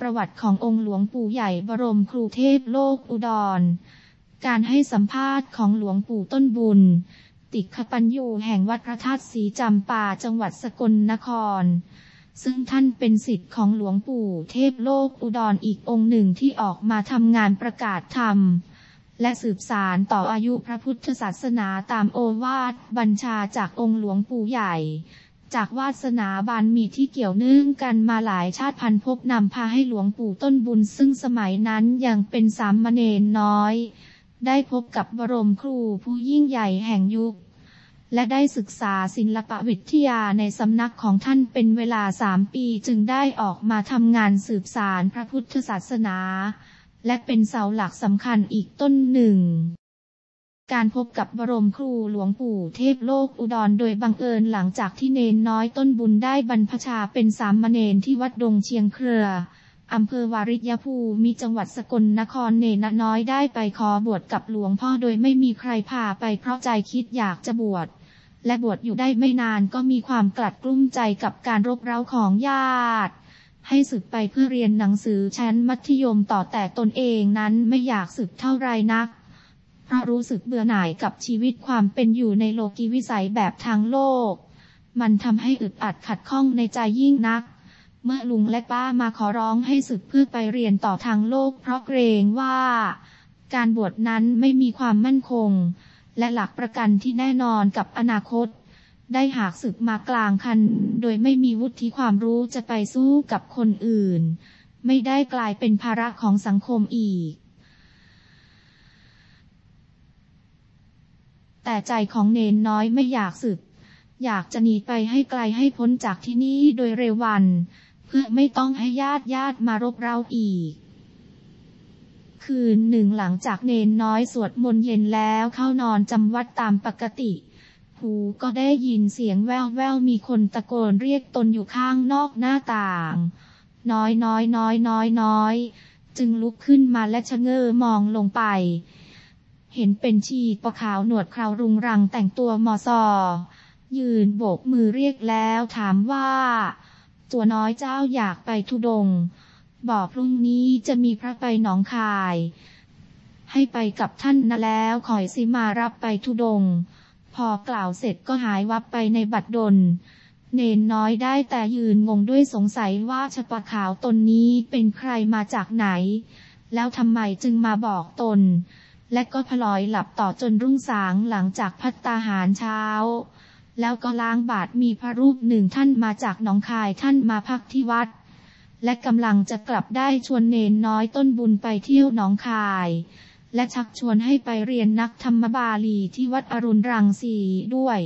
ประวัติขององค์หลวงปู่ใหญ่บรมครูเทพโลกอุดร การให้สัมภาษณ์ของหลวงปู่ต้นบุญ ติขปัญญูแห่งวัดพระธาตุสีจำปาจังหวัดสกลนคร ซึ่งท่านเป็นสิทธิ์ของหลวงปู่เทพโลกอุดรอีกองค์หนึ่งที่ออกมาทำงานประกาศธรรม และสืบสารต่ออายุพระพุทธศาสนาตามโอวาทบัญชาจากองค์หลวงปู่ใหญ่ จากวาสนาบานมีที่เกี่ยวเนื่องกันมาหลายชาติพันธุ์พบนำพาให้หลวงปู่ต้นบุญซึ่งสมัยนั้นยังเป็นสามเณรน้อย ได้พบกับบรมครูผู้ยิ่งใหญ่แห่งยุค และได้ศึกษาศิลปวิทยาในสำนักของท่านเป็นเวลาสามปีจึงได้ออกมาทำงานสืบสารพระพุทธศาสนา และเป็นเสาหลักสำคัญอีกต้นหนึ่ง การพบกับบรมครูหลวงปู่เทพโลกอุดรโดยบังเอิญหลังจากที่เนนน้อยต้นบุญได้บรรพชาเป็นสามเณรที่วัดดงเชียงเครืออำเภอวาริยภูมิจังหวัดสกลนครเนนน้อยได้ไปขอบวชกับหลวงพ่อโดยไม่มีใครพาไปเพราะใจคิดอยากจะบวชและบวชอยู่ได้ไม่นานก็มีความกลัดกลุ้มใจกับการรบเร้าของญาติให้สึกไปเพื่อเรียนหนังสือชั้นมัธยมต่อแต่ตนเองนั้นไม่อยากสึกเท่าไรนัก ราะรู้สึกเบื่อหน่ายกับชีวิตความเป็นอยู่ในโลกีวิสัยแบบทางโลก มันทำให้อึดอัดขัดข้องในใจยิ่งนัก เมื่อลุงและป้ามาขอร้องให้สึกเพื่อไปเรียนต่อทางโลก เพราะเกรงว่า การบวชนั้นไม่มีความมั่นคง และหลักประกันที่แน่นอนกับอนาคต ได้หากศึกมากลางคัน โดยไม่มีวุฒิความรู้จะไปสู้กับคนอื่น ไม่ได้กลายเป็นภาระของสังคมอีก แต่ใจของเนนน้อยไม่อยากศึก อยากจะหนีไปให้ไกลให้พ้นจากที่นี่โดยเร็ววัน เพื่อไม่ต้องให้ญาติญาติมารบเร้าอีก คืนหนึ่งหลังจากเนนน้อยสวดมนต์เย็นแล้วเข้านอนจำวัดตามปกติ หูก็ได้ยินเสียงแววแววมีคนตะโกนเรียกตนอยู่ข้างนอกหน้าต่าง น้อยน้อยน้อยน้อยน้อยจึงลุกขึ้นมาและชะเง้อมองลงไป เห็นเป็นชีปะขาวหนวดคราวรุงรังแต่งตัวมอซอ ยืนโบกมือเรียกแล้วถามว่า ตัวน้อยเจ้าอยากไปทุดง บอกพรุ่งนี้จะมีพระไปหนองคาย ให้ไปกับท่านนะแล้วคอยสิมารับไปทุดง พอกล่าวเสร็จก็หายวับไปในบัดดล เนนน้อยได้แต่ยืนงงด้วยสงสัยว่าชปะขาวตนนี้เป็นใครมาจากไหน แล้วทำไมจึงมาบอกตน และก็พลอยหลับต่อจนรุ่งสางหลังจากพัตตาหารเช้า แล้วก็ล้างบาทมีพระรูปหนึ่งท่านมาจากหนองคายท่านมาพักที่วัด และกำลังจะกลับได้ชวนเนนน้อยต้นบุญไปเที่ยวหนองคาย และชักชวนให้ไปเรียนนักธรรมบาลีที่วัดอรุณรังสีด้วย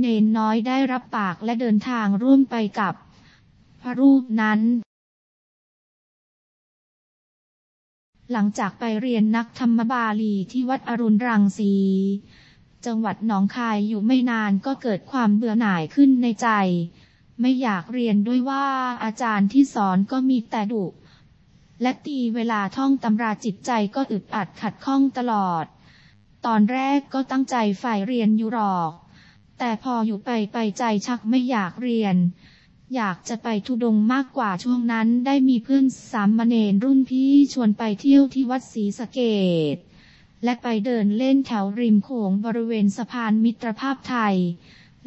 เนนน้อยได้รับปากและเดินทางร่วมไปกับ พระรูปนั้น หลังจากไปเรียนนักธรรมบาลีที่วัดอรุณรังสี จังหวัดหนองคายอยู่ไม่นานก็เกิดความเบื่อหน่ายขึ้นในใจ ไม่อยากเรียนด้วยว่าอาจารย์ที่สอนก็มีแต่ดุ และตีเวลาท่องตำราจิตใจก็อึดอัดขัดข้องตลอด ตอนแรกก็ตั้งใจฝ่ายเรียนอยู่หรอก แต่พออยู่ไปไปใจชักไม่อยากเรียน อยากจะไปทุดงมากกว่าช่วงนั้นได้มีเพื่อนสามมเณรรุ่นพี่ชวนไปเที่ยวที่วัดศรีสะเกดและไปเดินเล่นแถวริมโขงบริเวณสะพานมิตรภาพไทย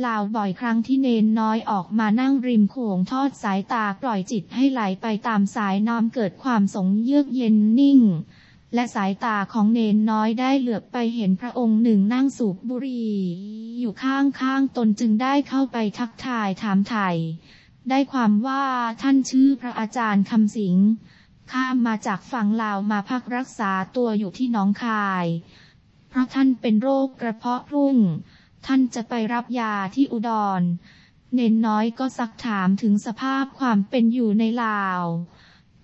ลาวบ่อยครั้งที่เนนน้อยออกมานั่งริมโขงทอดสายตาปล่อยจิตให้ไหลไปตามสายน้ำเกิดความสงเยือกเย็นนิ่ง และสายตาของเนนน้อยได้เหลือบไปเห็นพระองค์หนึ่งนั่งสูบบุหรี่อยู่ข้างๆตนจึงได้เข้าไปทักทายถามไถ่ ได้ความว่าท่านชื่อพระอาจารย์คำสิงข้ามมาจากฝั่งลาวมาพักรักษาตัวอยู่ที่หนองคาย เพราะท่านเป็นโรคกระเพาะรุ่ง ท่านจะไปรับยาที่อุดร เนนน้อยก็ซักถามถึงสภาพความเป็นอยู่ในลาว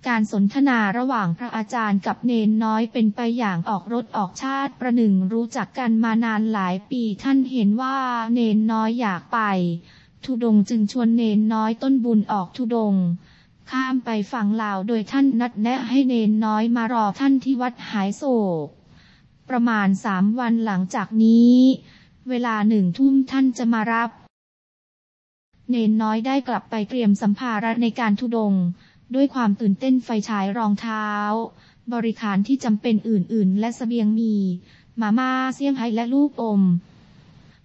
การสนทนาระหว่างพระอาจารย์กับเนนน้อยเป็นไปอย่างออกรถออกชาติประหนึ่งรู้จักกันมานานหลายปีท่านเห็นว่าเนนน้อยอยากไป ทุดงจึงชวนเนนน้อยต้นบุญออกทุดง ข้ามไปฝั่งลาวโดยท่านนัดแนะให้เนนน้อยมารอท่านที่วัดหายโศก ประมาณสามวันหลังจากนี้ เวลาหนึ่งทุ่มท่านจะมารับ เนนน้อยได้กลับไปเตรียมสัมภาระในการทุดง ด้วยความตื่นเต้นไฟฉายรองเท้า บริการที่จำเป็นอื่นๆ และสเสบียงมี มาม่าเซี่ยงไฮ้และลูกอม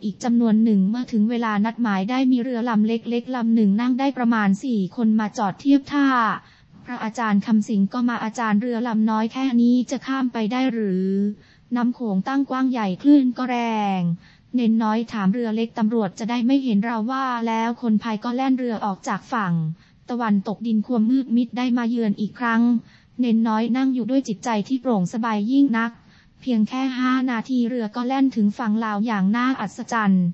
อีกจำนวนหนึ่งเมื่อถึงเวลานัดหมายได้มีเรือลำเล็กๆลำหนึ่งนั่งได้ประมาณสี่คนมาจอดเทียบท่า พระอาจารย์คำสิงก็มาอาจารย์เรือลำน้อยแค่นี้จะข้ามไปได้หรือ น้ำโขงตั้งกว้างใหญ่คลื่นก็แรง เน้นน้อยถามเรือเล็กตำรวจจะได้ไม่เห็นเราว่าแล้วคนภายก็แล่นเรือออกจากฝั่ง ตะวันตกดินควมมืดมิดได้มาเยือนอีกครั้ง เน้นน้อยนั่งอยู่ด้วยจิตใจที่โปร่งสบายยิ่งนัก เพียงแค่ห้านาทีเรือก็แล่นถึงฝั่งลาวอย่างน่าอัศจรรย์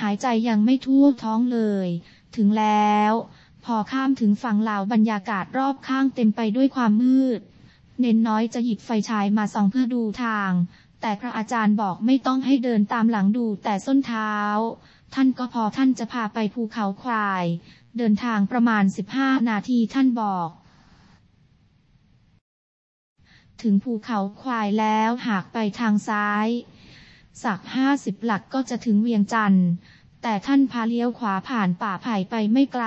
หายใจยังไม่ทั่วท้องเลย ถึงแล้ว พอข้ามถึงฝั่งลาวบรรยากาศรอบข้างเต็มไปด้วยความมืด เน้นน้อยจะหยิบไฟฉายมาส่องเพื่อดูทาง แต่พระอาจารย์บอกไม่ต้องให้เดินตามหลังดูแต่ส้นเท้า ท่านก็พอท่านจะพาไปภูเขาควาย เดินทางประมาณ 15 นาทีท่านบอก ถึงภูเขาควายแล้วหากไปทางซ้าย สักห้าสิบหลักก็จะถึงเวียงจันทร์ แต่ท่านพาเลี้ยวขวาผ่านป่าไผ่ไปไม่ไกล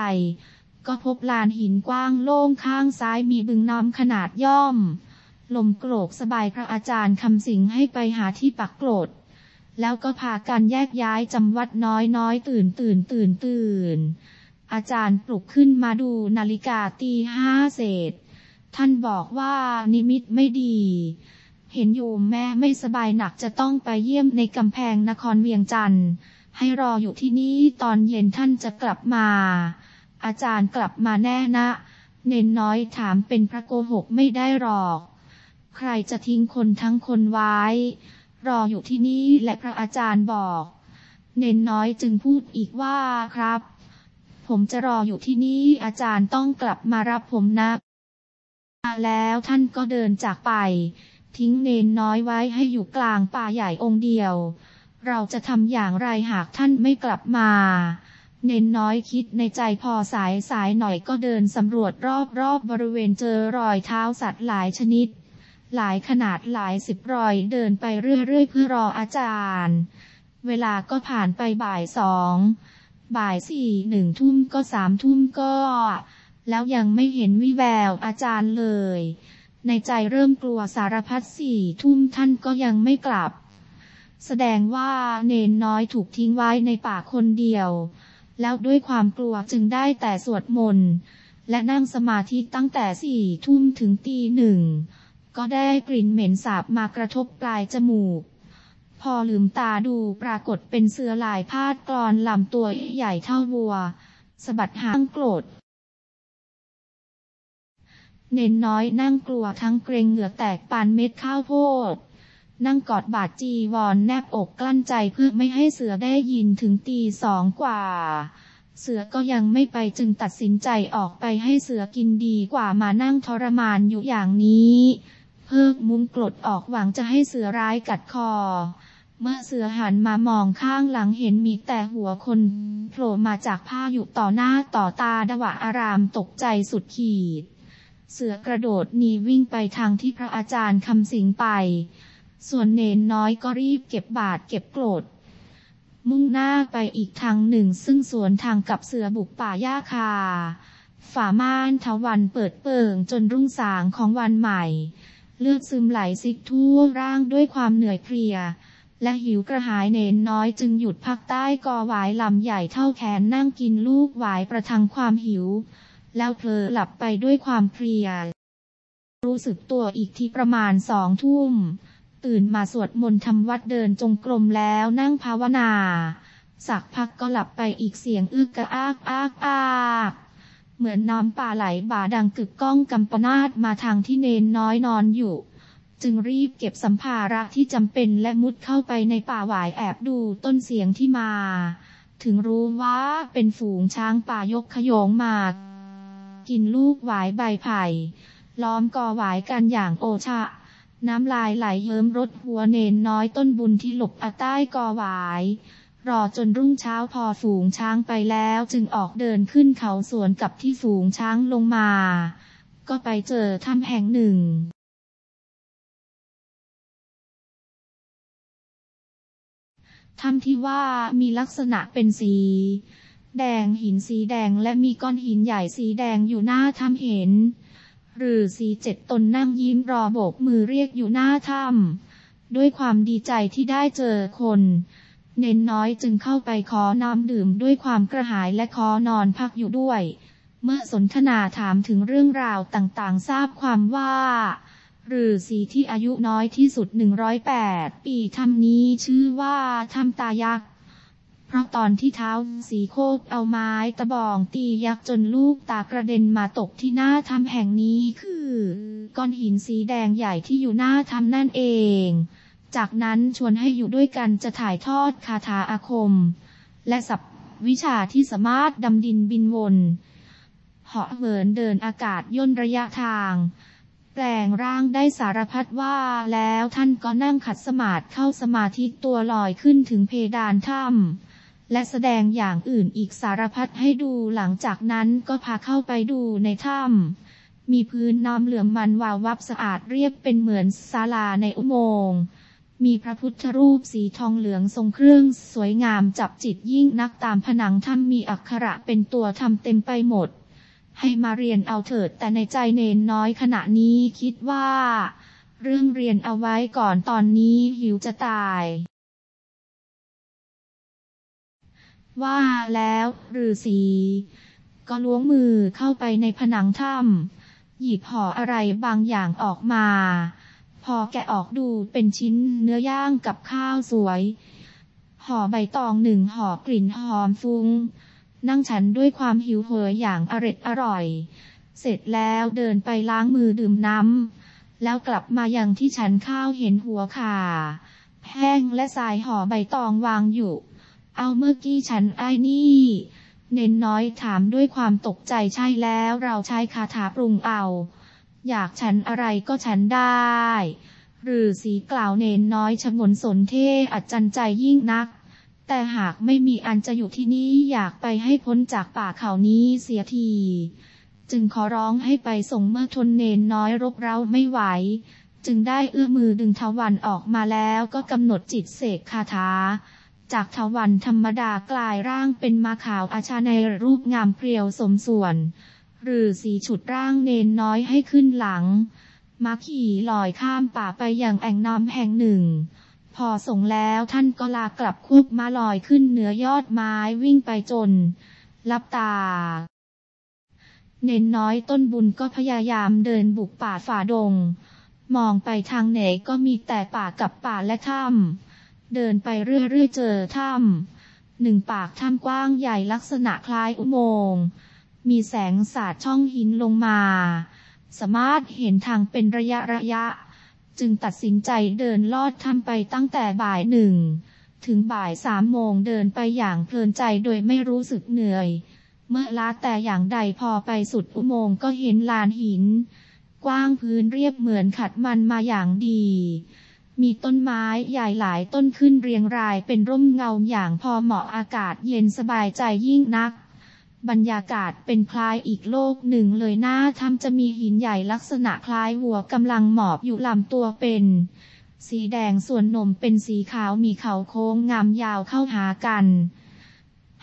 ก็พบลานหินกว้างโล่งข้างซ้ายมีบึงน้ำขนาดย่อม ลมโกรกสบายพระอาจารย์คำสิงให้ไปหาที่ปักโกรดแล้วก็พากันแยกย้ายจำวัดน้อยน้อยตื่นตื่นตื่นตื่น อาจารย์ปลุกขึ้นมาดูนาฬิกาตีห้าเศษ ท่านบอกว่านิมิตไม่ดี เห็นโยมแม่ไม่สบายหนักจะต้องไปเยี่ยมในกำแพงนครเวียงจันทร์ให้รออยู่ที่นี่ตอนเย็นท่านจะกลับมา อาจารย์กลับมาแน่นะ เน้นน้อยถามเป็นพระโกหกไม่ได้หรอก ใครจะทิ้งคนทั้งคนไว้ รออยู่ที่นี่และพระอาจารย์บอก เน้นน้อยจึงพูดอีกว่าครับ ผมจะรออยู่ที่นี่อาจารย์ต้องกลับมารับผมนะ แล้วท่านก็เดินจากไป ทิ้งเนนน้อยไว้ให้อยู่กลางป่าใหญ่องค์เดียว เราจะทำอย่างไรหากท่านไม่กลับมา เนนน้อยคิดในใจพอสายสายหน่อยก็เดินสำรวจรอบรอบบริเวณเจอรอยเท้าสัตว์หลายชนิด หลายขนาดหลายสิบรอยเดินไปเรื่อยๆเพื่อรออาจารย์ เวลาก็ผ่านไปบ่ายสองบ่ายสี่หนึ่งทุ่มก็สามทุ่มก็ แล้วยังไม่เห็นวิแววอาจารย์เลย ในใจเริ่มกลัวสารพัดสี่ทุ่มท่านก็ยังไม่กลับ แสดงว่าเนนน้อยถูกทิ้งไว้ในป่าคนเดียว แล้วด้วยความกลัวจึงได้แต่สวดมนต์และนั่งสมาธิตั้งแต่สี่ทุ่มถึงตีหนึ่ง ก็ได้กลิ่นเหม็นสาบมากระทบปลายจมูก พอลืมตาดูปรากฏเป็นเสือลายพาดกรอนลำตัวใหญ่เท่าวัวสะบัดหางโกรธ เน้นน้อยนั่งกลัวทั้งเกรงเหงื่อแตกปานเม็ดข้าวโพด นั่งกอดบาดจีวอนแนบอกกลั้นใจเพื่อไม่ให้เสือได้ยินถึงตีสองกว่า เสือก็ยังไม่ไปจึงตัดสินใจออกไปให้เสือกินดีกว่ามานั่งทรมานอยู่อย่างนี้ เพิกมุ้งกรดออกหวังจะให้เสือร้ายกัดคอเมื่อเสือหันมามองข้างหลังเห็นมีแต่หัวคนโผล่มาจากผ้าอยู่ต่อหน้าต่อตาดวะอารามตกใจสุดขีด เสือกระโดดหนีวิ่งไปทางที่พระอาจารย์คำสิงไป ส่วนเนนน้อยก็รีบเก็บบาดเก็บโกรธ มุ่งหน้าไปอีกทางหนึ่งซึ่งสวนทางกับเสือบุกป่าหญ้าคา ฝ่าม่านทวันเปิดเปิงจนรุ่งสางของวันใหม่ เลือดซึมไหลซิกทั่วร่างด้วยความเหนื่อยเพลีย และหิวกระหายเนนน้อยจึงหยุดพักใต้กอหวายลำใหญ่เท่าแขนนั่งกินลูกหวายประทังความหิว แล้วเพลอหลับไปด้วยความเพลีย รู้สึกตัวอีกที่ประมาณสองทุ่ม ตื่นมาสวดมนต์ทำวัดเดินจงกรมแล้วนั่งภาวนา สักพักก็หลับไปอีกเสียงอึกกระอากอากอากเหมือนน้ำป่าไหลบ่าดังกึกก้องกำปนาดมาทางที่เนนน้อยนอนอยู่จึงรีบเก็บสัมภาระที่จำเป็นและมุดเข้าไปในป่าหวายแอบดูต้นเสียงที่มา ถึงรู้ว่าเป็นฝูงช้างป่ายกขยงมา กินลูกหวายใบไผ่ ล้อมกอหวายกันอย่างโอชะ น้ำลายไหลเยิ้มรถหัวเนนน้อยต้นบุญที่หลบอาใต้กอหวายรอจนรุ่งเช้าพอฝูงช้างไปแล้วจึงออกเดินขึ้นเขาสวนกับที่ฝูงช้างลงมา ก็ไปเจอถ้ำแห่งหนึ่ง ถ้ำที่ว่ามีลักษณะเป็นสี แดงหินสีแดงและมีก้อนหินใหญ่สีแดงอยู่หน้าถ้ำเห็น หรือสีเจ็ดตนนั่งยิ้มรอโบกมือเรียกอยู่หน้าถ้ำด้วยความดีใจที่ได้เจอคน เน้นน้อยจึงเข้าไปขอน้ำดื่มด้วยความกระหายและขอนอนพักอยู่ด้วย เมื่อสนทนาถามถึงเรื่องราวต่างๆ ทราบความว่าหรือสีที่อายุน้อยที่สุด 108 ปีถ้ำนี้ชื่อว่าถ้ำตายักษ์ ราะตอนที่เท้าสีโคกเอาไม้ตะบองตียักษ์จนลูกตากระเด็นมาตกที่หน้าถ้ำแห่งนี้คือ ก้อนหินสีแดงใหญ่ที่อยู่หน้าถ้ำนั่นเอง จากนั้นชวนให้อยู่ด้วยกันจะถ่ายทอดคาถาอาคม และสับวิชาที่สามารถดำดินบินวนเหาะเหินเดินอากาศย่นระยะทาง แปลงร่างได้สารพัดว่าแล้วท่านก็นั่งขัดสมาธิเข้าสมาธิตัวลอยขึ้นถึงเพดานถ้ำ และแสดงอย่างอื่นอีกสารพัดให้ดูหลังจากนั้นก็พาเข้าไปดูในถ้ำมีพื้นน้ำเหลืองมันวาววับสะอาดเรียบเป็นเหมือนศาลาในอุโมงค์มีพระพุทธรูปสีทองเหลืองทรงเครื่องสวยงามจับจิตยิ่งนักตามผนังถ้ำมีอักขระเป็นตัวทำเต็มไปหมด ให้มาเรียนเอาเถิดแต่ในใจเนนน้อยขณะนี้คิดว่า เรื่องเรียนเอาไว้ก่อนตอนนี้หิวจะตาย ว่าแล้วฤาษีก็ล้วงมือเข้าไปในผนังถ้ำหยิบห่ออะไรบางอย่างออกมา พอแกะออกดูเป็นชิ้นเนื้อย่างกับข้าวสวย ห่อใบตองหนึ่งห่อกลิ่นหอมฟุง้ง นั่งฉันด้วยความหิวโหยอย่างอร็ดอร่อย เสร็จแล้วเดินไปล้างมือดื่มน้ำแล้วกลับมายังที่ฉันข้าวเห็นหัวขาแห้งและสายห่อใบตองวางอยู่ เอาเมื่อกี้ฉันไอ้นี่ เน้นน้อยถามด้วยความตกใจใช่แล้วเราใช้คาถาปรุงเอา อยากฉันอะไรก็ฉันได้หรือสีกล่าวเน้นน้อยชงนสนเทอัจจันใจยิ่งนัก แต่หากไม่มีอันจะอยู่ที่นี้อยากไปให้พ้นจากป่าเขานี้เสียที จึงขอร้องให้ไปส่งเมื่อทนเนนน้อยรบเร้าไม่ไหว จึงได้เอื้อมือดึงทวันออกมาแล้วก็กำหนดจิตเสกคาถา จากทวันธรรมดากลายร่างเป็นมาขาวอาชาในรูปงามเปรียวสมส่วน หรือสีฉุดร่างเนนน้อยให้ขึ้นหลังมาขี่ลอยข้ามป่าไปอย่างแอ่งน้ำแห่งหนึ่ง พอส่งแล้วท่านก็ลากลับคุบมาลอยขึ้นเหนือยอดไม้วิ่งไปจนลับตา เนนน้อยต้นบุญก็พยายามเดินบุกป่าฝ่าดง มองไปทางไหนก็มีแต่ป่ากับป่าและถ้ำ เดินไปเรื่อยๆเจอถ้ำหนึ่งปากถ้ำกว้างใหญ่ลักษณะคล้ายอุโมงค์ มีแสงสาดช่องหินลงมา สามารถเห็นทางเป็นระยะระยะ จึงตัดสินใจเดินลอดถ้ำไปตั้งแต่บ่ายหนึ่ง ถึงบ่ายสามโมงเดินไปอย่างเพลินใจโดยไม่รู้สึกเหนื่อย เมื่อลาแต่อย่างใดพอไปสุดอุโมงค์ก็เห็นลานหิน กว้างพื้นเรียบเหมือนขัดมันมาอย่างดี มีต้นไม้ใหญ่หลายต้นขึ้นเรียงรายเป็นร่มเงาอย่างพอเหมาะอากาศเย็นสบายใจยิ่งนัก บรรยากาศเป็นคล้ายอีกโลกหนึ่งเลยหน้าถ้ำจะมีหินใหญ่ลักษณะคล้ายหัวกำลังหมอบอยู่ลำตัวเป็น สีแดงส่วนนมเป็นสีขาวมีเขาโค้งงามยาวเข้าหากัน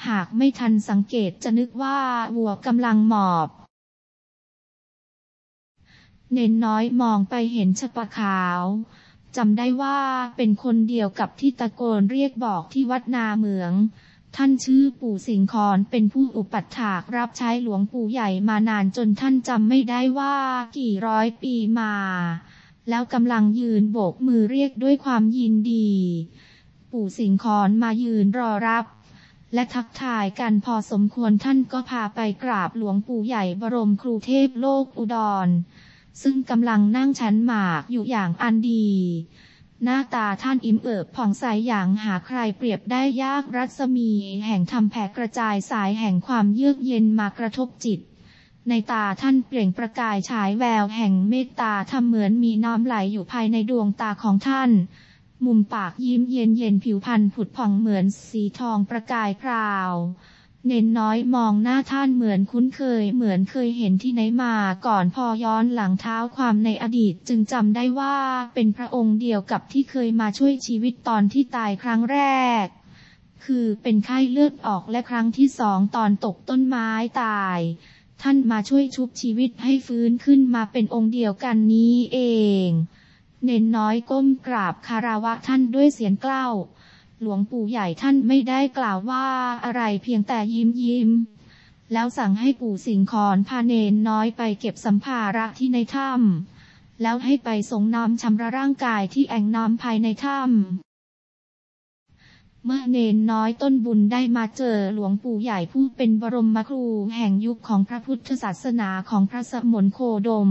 หากไม่ทันสังเกตจะนึกว่าวัวกำลังหมอบเน้นน้อยมองไปเห็นชะปะขาว จำได้ว่าเป็นคนเดียวกับที่ตะโกนเรียกบอกที่วัดนาเหมือง ท่านชื่อปู่สิงคอนเป็นผู้อุปัฏฐากรับใช้หลวงปู่ใหญ่มานานจนท่านจำไม่ได้ว่ากี่ร้อยปีมา แล้วกำลังยืนโบกมือเรียกด้วยความยินดี ปู่สิงคอนมายืนรอรับและทักทายกันพอสมควรท่านก็พาไปกราบหลวงปู่ใหญ่บรมครูเทพโลกอุดร ซึ่งกำลังนั่งชั้นหมากอยู่อย่างอันดี หน้าตาท่านอิ่มเอิบผ่องใสอย่างหาใครเปรียบได้ยากรัศมี แห่งธรรมแผ่กระจายสายแห่งความเยือกเย็นมากระทบจิต ในตาท่านเปล่งประกายฉายแววแห่งเมตตาทำเหมือนมีน้ำไหลอยู่ภายในดวงตาของท่านมุมปากยิ้มเย็นเย็นผิวพรรณผุดผ่องเหมือนสีทองประกายพราว เน้นน้อยมองหน้าท่านเหมือนคุ้นเคยเหมือนเคยเห็นที่ไหนมาก่อนพอย้อนหลังเท้าความในอดีตจึงจำได้ว่าเป็นพระองค์เดียวกับที่เคยมาช่วยชีวิตตอนที่ตายครั้งแรก คือเป็นไข้เลือดออกและครั้งที่สองตอนตกต้นไม้ตาย ท่านมาช่วยชุบชีวิตให้ฟื้นขึ้นมาเป็นองค์เดียวกันนี้เอง เนนน้อยก้มกราบคาราวะท่านด้วยเสียงกล้าว หลวงปู่ใหญ่ท่านไม่ได้กล่าวว่าอะไรเพียงแต่ยิ้มยิ้ม แล้วสั่งให้ปู่สิงขอนพาเนนน้อยไปเก็บสัมภาระที่ในถ้ำแล้วให้ไปสงน้ำชำระร่างกายที่แอ่งน้ำภายในถ้ำเมื่อเนนน้อยต้นบุญได้มาเจอหลวงปู่ใหญ่ผู้เป็นบรมครูแห่งยุคของพระพุทธศาสนาของพระสมณโคดม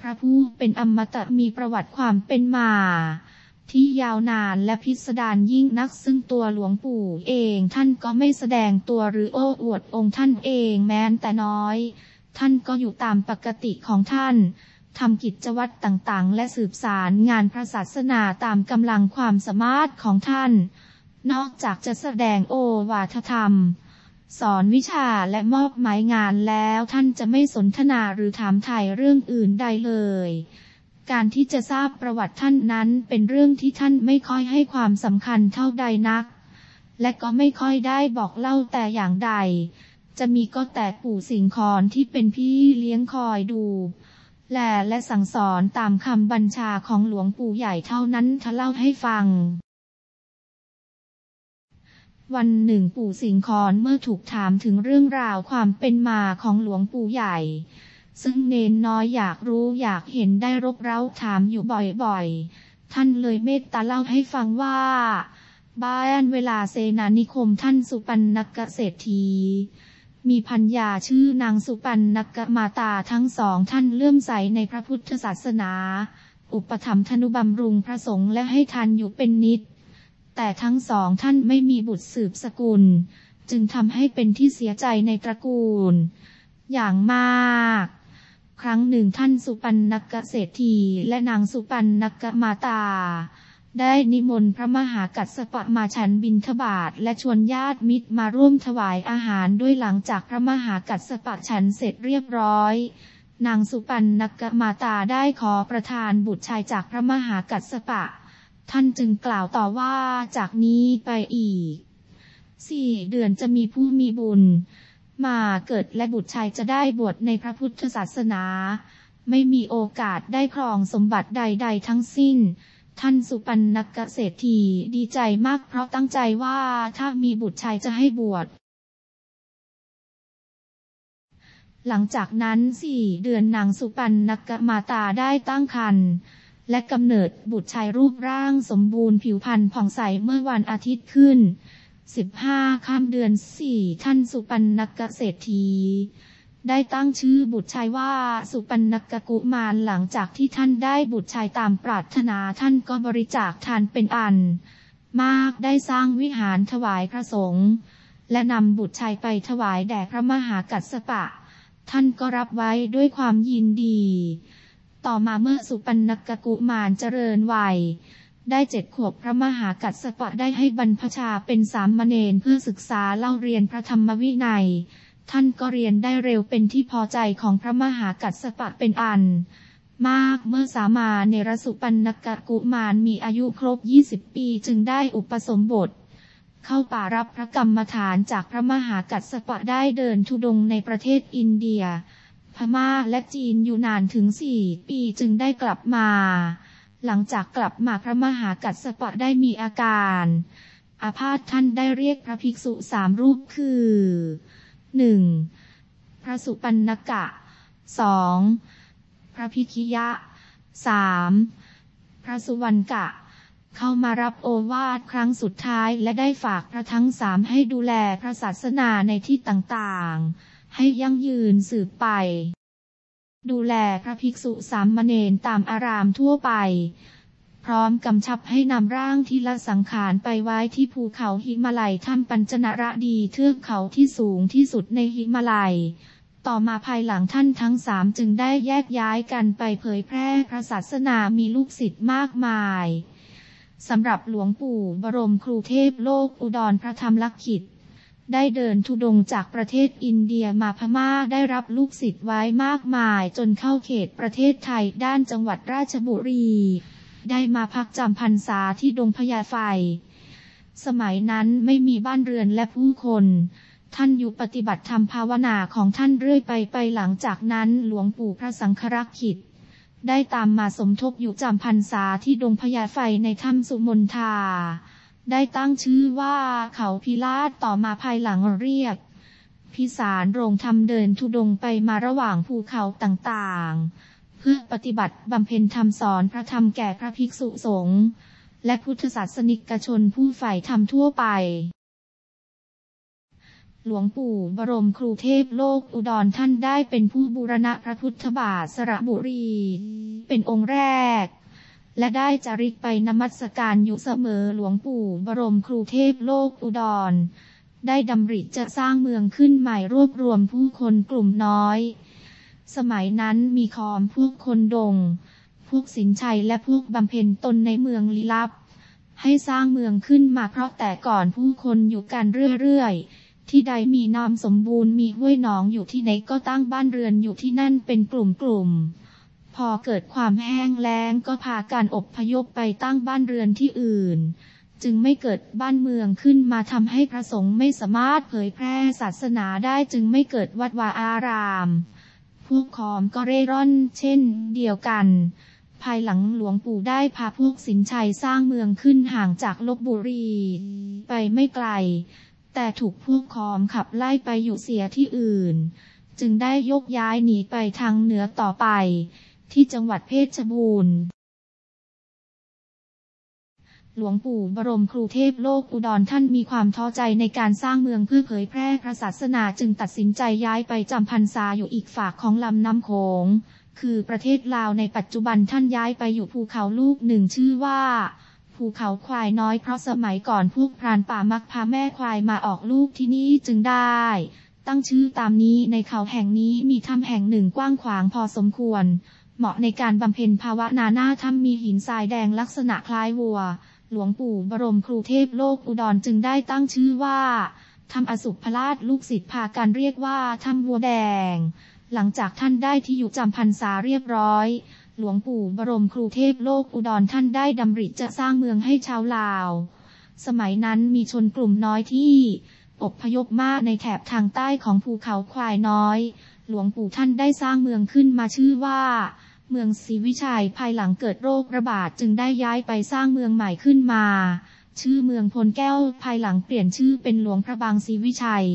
พระผู้เป็นอมตะมีประวัติความเป็นมา ที่ยาวนานและพิสดารยิ่งนักซึ่งตัวหลวงปู่เองท่านก็ไม่แสดงตัวหรือโอ้อวดองค์ท่านเองแม้แต่น้อย ท่านก็อยู่ตามปกติของท่านทำกิจวัตรต่างๆ และสืบสารงานพระศาสนาตามกำลังความสามารถของท่าน นอกจากจะแสดงโอวาทธรรม สอนวิชาและมอบหมายงานแล้วท่านจะไม่สนทนาหรือถามไถ่เรื่องอื่นใดเลย การที่จะทราบประวัติท่านนั้นเป็นเรื่องที่ท่านไม่ค่อยให้ความสำคัญเท่าใดนัก และก็ไม่ค่อยได้บอกเล่าแต่อย่างใด จะมีก็แต่ปู่สิงคอนที่เป็นพี่เลี้ยงคอยดูแลและสั่งสอนตามคำบัญชาของหลวงปู่ใหญ่เท่านั้นทเล่าให้ฟัง วันหนึ่งปู่สิงคอนเมื่อถูกถามถึงเรื่องราวความเป็นมาของหลวงปู่ใหญ่ ซึ่งเนนน้อยอยากรู้อยากเห็นได้รบเร้าถามอยู่บ่อยๆ ท่านเลยเมตตาเล่าให้ฟังว่า บ้านเวลาเซนานิคมท่านสุปันนกเศรษฐี มีพัญญาชื่อนางสุปันนกมาตาทั้งสองท่านเลื่อมใสในพระพุทธศาสนา อุปถัมภ์ธนุบำรุงพระสงฆ์และให้ทานอยู่เป็นนิด แต่ทั้งสองท่านไม่มีบุตรสืบสกุล จึงทำให้เป็นที่เสียใจในตระกูล อย่างมาก ครั้งหนึ่งท่านสุปันนกเศรษฐีและนางสุปันนกมาตา ได้นิมนต์พระมหากัสสปะมาฉันบินทบาทและชวนญาติมิตรมาร่วมถวายอาหารด้วยหลังจากพระมหากัสสปะฉันเสร็จเรียบร้อย นางสุปันนกมาตาได้ขอประทานบุตรชายจากพระมหากัสปะ ท่านจึงกล่าวต่อว่าจากนี้ไปอีกสี่เดือนจะมีผู้มีบุญ มาเกิดและบุตรชายจะได้บวชในพระพุทธศาสนา ไม่มีโอกาสได้ครองสมบัติใด ๆ ทั้งสิ้น ท่านสุปันนกเศรษฐีดีใจมากเพราะตั้งใจว่าถ้ามีบุตรชายจะให้บวชหลังจากนั้นสี่เดือนนางสุปันนกมาตาได้ตั้งครรภ์และกำเนิดบุตรชายรูปร่างสมบูรณ์ผิวพรรณผ่องใสเมื่อวันอาทิตย์ขึ้น 15ข้ามเดือนสี่ท่านสุปันนกเศรษฐี ได้ตั้งชื่อบุตรชายว่าสุปันนกกุมารหลังจากที่ท่านได้บุตรชายตามปรารถนาท่านก็บริจาคทานเป็นอัน มากได้สร้างวิหารถวายพระสงฆ์และนำบุตรชายไปถวายแด่พระมหากัสสปะ ท่านก็รับไว้ด้วยความยินดี ต่อมาเมื่อสุปันนกกุมารเจริญวัย ได้เจ็ดขวบพระมหากัสปะได้ให้บรรพชาเป็นสามเณรเพื่อศึกษาเล่าเรียนพระธรรมวินัย ท่านก็เรียนได้เร็วเป็นที่พอใจของพระมหากัสปะเป็นอัน มากเมื่อสามาเนรสุปันนกกุมารมีอายุครบ 20 ปีจึงได้อุปสมบท เข้าป่ารับพระกรรมฐานจากพระมหากัสสปะได้เดินทุดงในประเทศอินเดีย พม่าและจีนอยู่นานถึงสี่ปีจึงได้กลับมา หลังจากกลับมาพระมหากัสสปะได้มีอาการ อาพาธท่านได้เรียกพระภิกษุสามรูปคือหนึ่งพระสุปันนกะสองพระพิคิยะสามพระสุวรรณกะ เข้ามารับโอวาทครั้งสุดท้ายและได้ฝากพระทั้งสามให้ดูแลพระศาสนาในที่ต่างๆ ให้ยั่งยืนสืบไป ดูแลพระภิกษุสามเณรตามอารามทั่วไป พร้อมกำชับให้นำร่างที่ละสังขารไปไว้ที่ภูเขาหิมาลัยถ้ำปัญจนระดีเทือกเขาที่สูงที่สุดในหิมาลัย ต่อมาภายหลังท่านทั้งสามจึงได้แยกย้ายกันไปเผยแพร่พระศาสนามีลูกศิษย์มากมายสำหรับหลวงปู่บรมครูเทพโลกอุดรพระธรรมลักขิต ได้เดินทุดงจากประเทศอินเดียมาพม่าได้รับลูกศิษย์ไว้มากมายจนเข้าเขตประเทศไทยด้านจังหวัดราชบุรี ได้มาพักจำพรรษาที่ดงพญาไฟ สมัยนั้นไม่มีบ้านเรือนและผู้คน ท่านอยู่ปฏิบัติธรรมภาวนาของท่านเรื่อยไปไปหลังจากนั้นหลวงปู่พระสังฆรักขิตได้ตามมาสมทบอยู่จำพรรษาที่ดงพญาไฟในถ้ำสุมนทา ได้ตั้งชื่อว่าเขาพิลาศต่อมาภายหลังเรียก พิสารโรงทำเดินทุดงไปมาระหว่างภูเขาต่างๆ เพื่อปฏิบัติบำเพ็ญธรรมสอนพระธรรมแก่พระภิกษุสงฆ์และพุทธศาสนิกชนผู้ใฝ่ธรรมทั่วไป หลวงปู่บรมครูเทพโลกอุดรท่านได้เป็นผู้บูรณะพระพุทธบาทสระบุรี เป็นองค์แรก และได้จริกไปนมัสการอยู่เสมอหลวงปู่บรมครูเทพโลกอุดร ได้ดำริจะสร้างเมืองขึ้นใหม่รวบรวมผู้คนกลุ่มน้อย สมัยนั้นมีคอมพวกคนดง พวกสินชัยและพวกบำเพ็ญตนในเมืองลิลับ ให้สร้างเมืองขึ้นมาเพราะแต่ก่อนผู้คนอยู่กันเรื่อยๆ ที่ใดมีน้ำสมบูรณ์มีห้วยหนองอยู่ที่ไหนก็ตั้งบ้านเรือนอยู่ที่นั่นเป็นกลุ่มๆ พอเกิดความแห้งแล้งก็พาการอบพยพไปตั้งบ้านเรือนที่อื่น จึงไม่เกิดบ้านเมืองขึ้นมาทำให้พระสงฆ์ไม่สามารถเผยแพร่ศาสนาได้จึงไม่เกิดวัดวาอารามพวกขอมก็เร่ร่อนเช่นเดียวกัน ภายหลังหลวงปู่ได้พาพวกสินชัยสร้างเมืองขึ้นห่างจากลบบุรี ไปไม่ไกล แต่ถูกพวกคอมขับไล่ไปอยู่เสียที่อื่น จึงได้ยกย้ายหนีไปทางเหนือต่อไป ที่จังหวัดเพชรบูรณ์หลวงปู่บรมครูเทพโลกอุดรท่านมีความท้อใจในการสร้างเมืองเพื่อเผยแพร่พระศาสนาจึงตัดสินใจย้ายไปจำพรรษาอยู่อีกฝากของลำน้ำโขง คือประเทศลาวในปัจจุบันท่านย้ายไปอยู่ภูเขาลูกหนึ่งชื่อว่า ภูเขาควายน้อยเพราะสมัยก่อนพวกพรานป่ามักพาแม่ควายมาออกลูกที่นี่จึงได้ ตั้งชื่อตามนี้ในเขาแห่งนี้มีถ้ำแห่งหนึ่งกว้างขวางพอสมควร เหมาะในการบำเพ็ญภาวนาหน้าถ้ำมีหินทรายแดงลักษณะคล้ายวัว หลวงปู่บรมครูเทพโลกอุดรจึงได้ตั้งชื่อว่าถ้ำอสุภราชลูกศิษย์พากันเรียกว่าถ้ำวัวแดง หลังจากท่านได้ที่อยู่จำพรรษาเรียบร้อย หลวงปู่บรมครูเทพโลกอุดรท่านได้ดำริจะสร้างเมืองให้ชาวลาว สมัยนั้นมีชนกลุ่มน้อยที่อบพยพมากในแถบทางใต้ของภูเขาควายน้อย หลวงปู่ท่านได้สร้างเมืองขึ้นมาชื่อว่า เมืองศรีวิชัยภายหลังเกิดโรคระบาดจึงได้ย้ายไปสร้างเมืองใหม่ขึ้นมา ชื่อเมืองพลแก้วภายหลังเปลี่ยนชื่อเป็นหลวงพระบางศรีวิชัย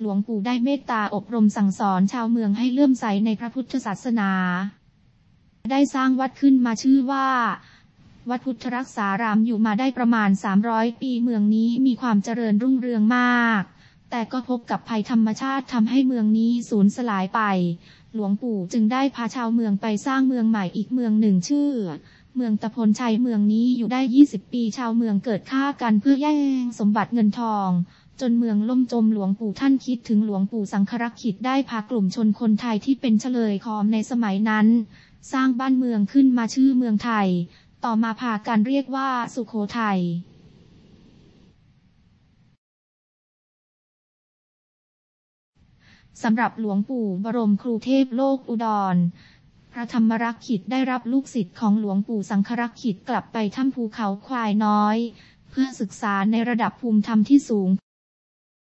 หลวงปู่ได้เมตตาอบรมสั่งสอนชาวเมืองให้เลื่อมใสในพระพุทธศาสนา ได้สร้างวัดขึ้นมาชื่อว่าวัดพุทธรักษารามอยู่มาได้ประมาณ 300 ปีเมืองนี้มีความเจริญรุ่งเรืองมาก แต่ก็พบกับภัยธรรมชาติทำให้เมืองนี้สูญสลายไป หลวงปู่จึงได้พาชาวเมืองไปสร้างเมืองใหม่อีกเมืองหนึ่งชื่อ เมืองตะพลชัยเมืองนี้อยู่ได้ 20 ปีชาวเมืองเกิดฆ่ากันเพื่อแย่งสมบัติเงินทอง จนเมืองล่มจมหลวงปู่ท่านคิดถึงหลวงปู่สังครักขิดได้พากลุ่มชนคนไทยที่เป็นเฉลยคอมในสมัยนั้น สร้างบ้านเมืองขึ้นมาชื่อเมืองไทย ต่อมาพากันเรียกว่าสุโขทัย สำหรับหลวงปู่บรมครูเทพโลกอุดร พระธรรมรักขิตได้รับลูกศิษย์ของหลวงปู่สังครักขิตกลับไปถ้ำภูเขาควายน้อย เพื่อศึกษาในระดับภูมิธรรมที่สูง